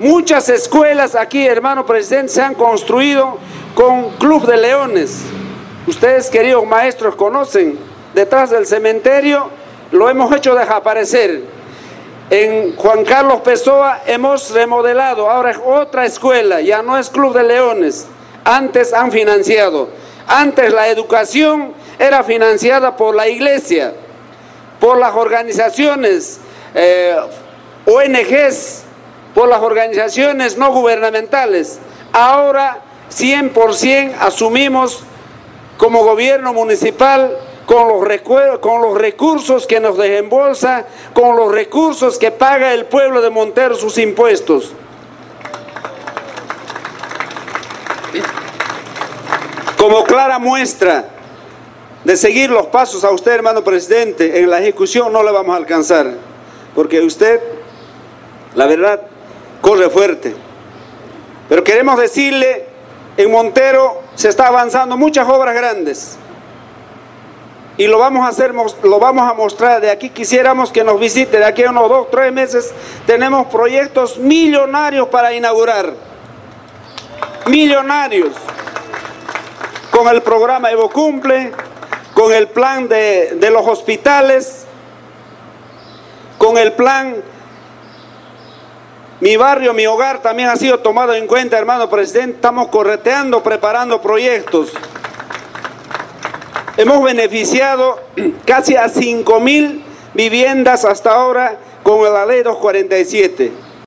Muchas escuelas aquí, hermano presidente, se han construido con Club de Leones. Ustedes, queridos maestros, conocen, detrás del cementerio lo hemos hecho desaparecer. En Juan Carlos Pessoa hemos remodelado, ahora es otra escuela, ya no es Club de Leones. Antes han financiado. Antes la educación era financiada por la iglesia, por las organizaciones, eh, ONGs, por las organizaciones no gubernamentales. Ahora 100% asumimos como gobierno municipal con los, con los recursos que nos desembolsa, con los recursos que paga el pueblo de Montero sus impuestos. Como clara muestra de seguir los pasos a usted, hermano presidente, en la ejecución no le vamos a alcanzar, porque usted, la verdad, corre fuerte. Pero queremos decirle, en Montero se está avanzando muchas obras grandes y lo vamos a hacer, lo vamos a mostrar. De aquí quisiéramos que nos visite, de aquí a unos dos, tres meses tenemos proyectos millonarios para inaugurar. Millonarios. Con el programa Evo Cumple, con el plan de, de los hospitales, con el plan Mi barrio, mi hogar también ha sido tomado en cuenta, hermano presidente. Estamos correteando, preparando proyectos. Hemos beneficiado casi a 5 mil viviendas hasta ahora con la ley 247.